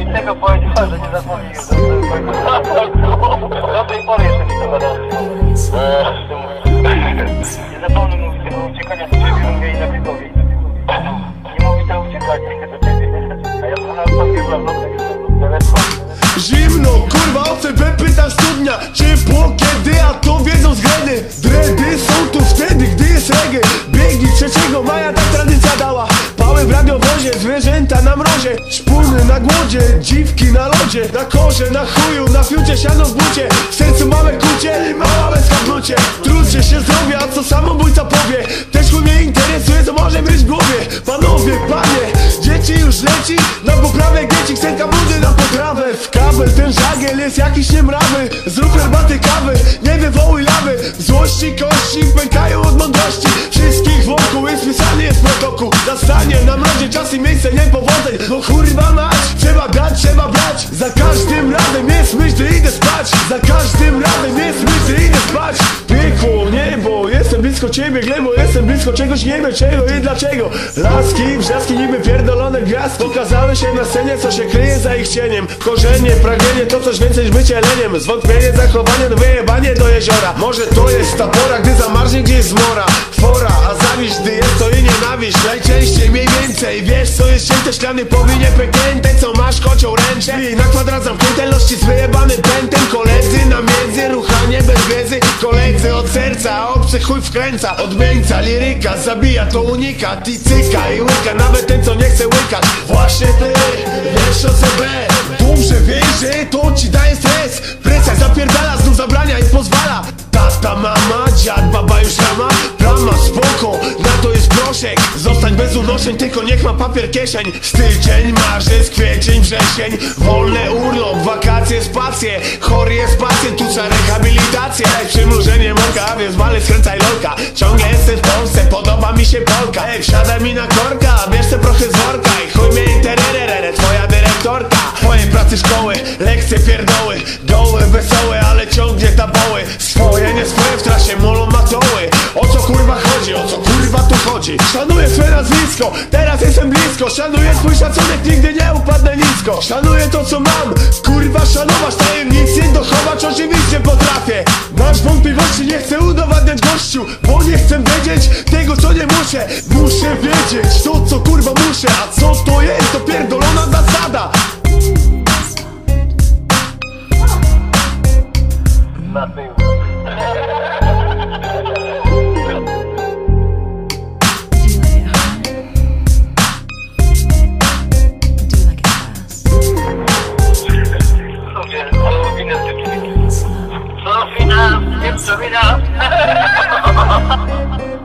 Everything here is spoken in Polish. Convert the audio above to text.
I że nie tej jeszcze mi to. Nie zapomnę mówić. Nie do. A ja telefon. Zimno, kurwa, OCB pyta studnia Ciepło kiedy, a to wiedzą zgredy Dredy są tu wtedy, gdy jest reggae Biegi 3 maja ta tradycja radiowozie, zwierzęta na mrozie Szpuny na głodzie, dziwki na lodzie Na korze, na chuju, na fiucie, siano w bucie W sercu małe kucie i mała bez kapnucie Trucie się zdrowia, a co samobójca powie? Też chuj mnie interesuje, co może być w głowie. Panowie, panie, dzieci już leci Na poprawę dzieci, chcę kamudy na potrawę W kabel ten żagiel jest jakiś niemrawy Zrób herbaty kawy, nie wywołuj lawy. Złości kości pękają od mądrości Wszystkich wokół jest pisany jest protokół Nastanie na mrozie czas i miejsce niepowodzeń. No kurwa mać, trzeba brać, trzeba brać. Za każdym razem jest myśl, gdy idę spać. Za każdym razem jest myśl, gdy idę spać. Piekło, niebo, jestem blisko ciebie Glebo, jestem blisko czegoś, nie wiem czego i dlaczego. Laski, wrzaski niby pierdolone gwiazdki Pokazały się na scenie, co się kryje za ich cieniem. Korzenie, pragnienie, to coś więcej niż bycie leniem. Zwątpienie, zachowanie, no wyjebanie do jeziora. Może to jest ta pora, gdy zamarznie gdzieś zmora Fora, nienawiść Najczęściej mniej więcej, wiesz co jest cięte Szklany powinie pęknięte, co masz? Kocioł ręcze I na kwadrat zamknięte, lości z wyjebanym pętem. Koledzy na między, ruchanie bez wiedzy. Koledzy od serca, obcy chuj wkręca. Odmieńca, liryka, zabija to unika. Ty cyka i łyka, nawet ten co nie chce łykać. Właśnie ty, wiesz o CB Dobrze wiesz, że to ci daje bez unoszeń, tylko niech ma papier kieszeń. Styczeń, marzec, kwiecień, wrzesień. Wolny urlop, wakacje, spacje. Chory jest pacjent, tu za rehabilitację. Ej, przymrużenie moka, więc wale skręcaj lolka Ciągle jestem w Polsce, podoba mi się Polka. Ej, wsiadaj mi na korka, bierz te prochy z worka I chuj mnie intererere, twoja dyrektorka. Twoje pracy szkoły, lekcje pierdoły. Doły, wesołe, ale ciągnie taboły. Swoje, nie swoje w trasie, nazwisko, teraz jestem blisko. Szanuję twój szacunek, nigdy nie upadnę nisko. Szanuję to co mam, kurwa szanować Tajemnic nie dochować, oczywiście potrafię. Masz wątpliwości, nie chcę udowadniać gościu Bo nie chcę wiedzieć tego co nie muszę. Muszę wiedzieć to co kurwa muszę. A co to jest, to pierdolona zasada. Na 哈哈哈哈哈哈。